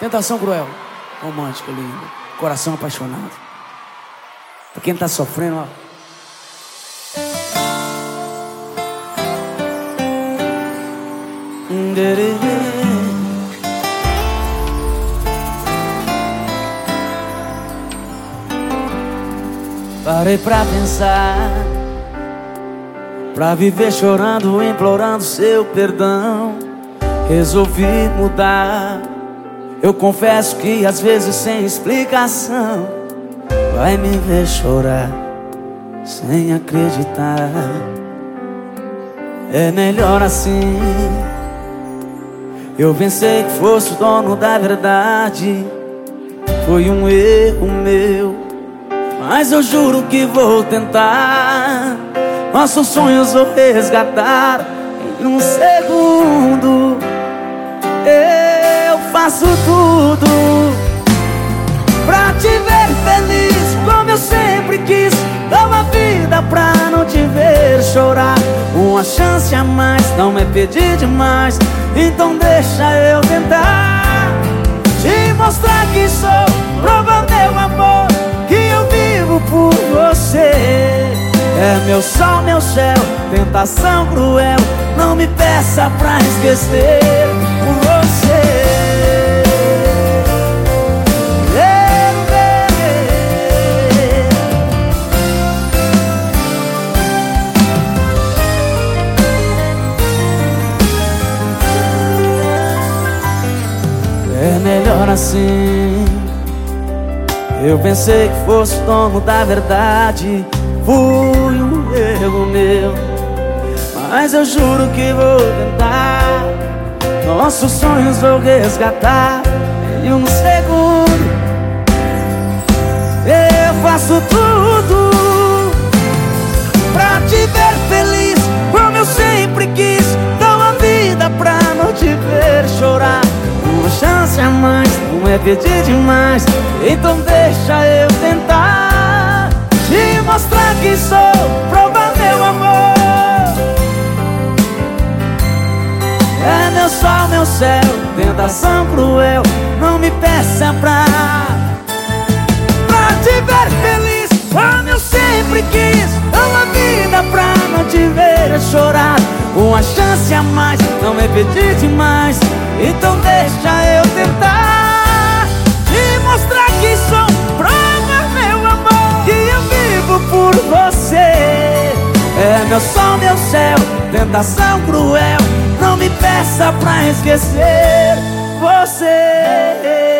Tentação cruel, romântica, linda, coração apaixonado. Pra quem tá sofrendo, ó. Parei pra pensar, pra viver chorando, implorando seu perdão. Resolvi mudar. Eu confesso que às vezes sem explicação vai me ver chorar sem acreditar. É melhor assim. Eu pensei que fosse o dono da verdade. Foi um erro meu. Mas eu juro que vou tentar. Nossos sonhos vou resgatar em um segundo Uma chance a mais não me pedir demais, então deixa eu tentar te mostrar que sou prova meu amor, que eu vivo por você. É meu sol, meu céu, tentação cruel. Não me peça pra esquecer assim. Eu pensei que fosse dono da verdade. Fui um erro meu. Mas eu juro que vou tentar. Nossos sonhos vou resgatar em um segundo. Eu faço tudo chance a mais Não é pedir demais. Então deixa eu tentar Te mostrar que sou Prova meu amor. É meu sol, meu céu Tentação cruel Não me peça pra Pra te ver feliz. Como eu sempre quis Uma vida pra não te ver chorar. Uma chance a mais Não é pedir demais. Então deixa eu É meu sol, meu céu Tentação cruel. Não me peça pra esquecer você